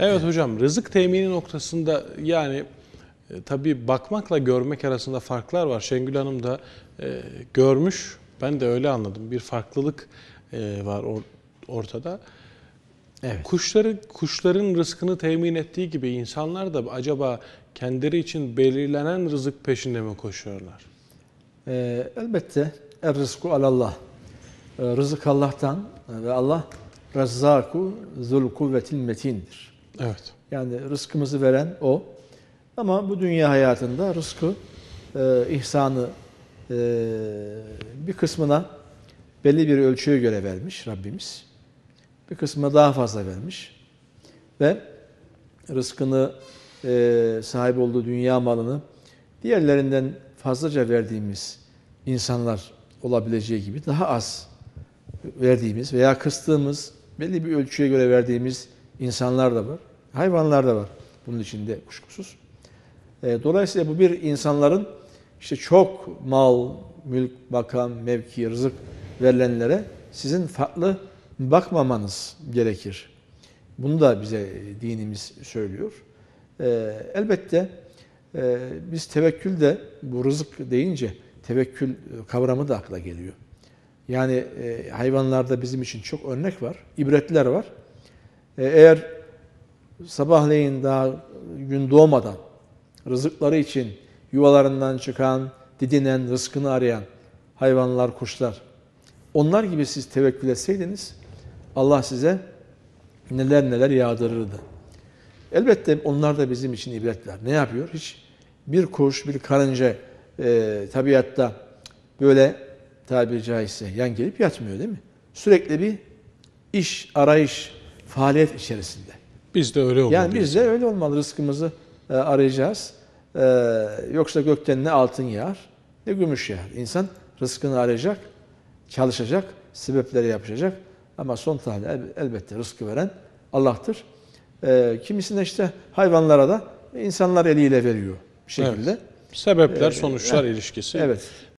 Evet hocam rızık temini noktasında yani e, tabii bakmakla görmek arasında farklar var. Şengül Hanım da e, görmüş. Ben de öyle anladım. Bir farklılık e, var or- ortada. Evet. Kuşları kuşların rızkını temin ettiği gibi insanlar da acaba kendileri için belirlenen rızık peşinde mi koşuyorlar? Ee, elbette er rızku alallah. Ee, rızık Allah'tan ve Allah Razzaku zul kuvvetil metindir. Evet. Yani rızkımızı veren O. Ama bu dünya hayatında rızkı, e, ihsanı e, bir kısmına belli bir ölçüye göre vermiş Rabbimiz. Bir kısmına daha fazla vermiş. Ve rızkını e, sahip olduğu dünya malını diğerlerinden fazlaca verdiğimiz insanlar olabileceği gibi daha az verdiğimiz veya kıstığımız belli bir ölçüye göre verdiğimiz insanlar da var. Hayvanlar da var bunun içinde kuşkusuz. E, dolayısıyla bu bir insanların işte çok mal, mülk, makam, mevki, rızık verilenlere sizin farklı bakmamanız gerekir. Bunu da bize dinimiz söylüyor. E, elbette e, biz tevekkül bu rızık deyince tevekkül kavramı da akla geliyor. Yani hayvanlarda bizim için çok örnek var, ibretler var. Eğer sabahleyin daha gün doğmadan rızıkları için yuvalarından çıkan, didinen, rızkını arayan hayvanlar, kuşlar, onlar gibi siz tevekkül etseydiniz Allah size neler neler yağdırırdı. Elbette onlar da bizim için ibretler. Ne yapıyor? Hiç bir kuş, bir karınca e, tabiatta böyle tabiri caizse yan gelip yatmıyor değil mi? Sürekli bir iş, arayış, faaliyet içerisinde. Biz de öyle olmalıyız. Yani biz de öyle olmalı. Rızkımızı e, arayacağız. E, yoksa gökten ne altın yağar ne gümüş yağar. İnsan rızkını arayacak, çalışacak, sebepleri yapacak. Ama son tahlil el- elbette rızkı veren Allah'tır. E, kimisine işte hayvanlara da insanlar eliyle veriyor bir şekilde. Sebepler Ee, sonuçlar evet. ilişkisi. Evet.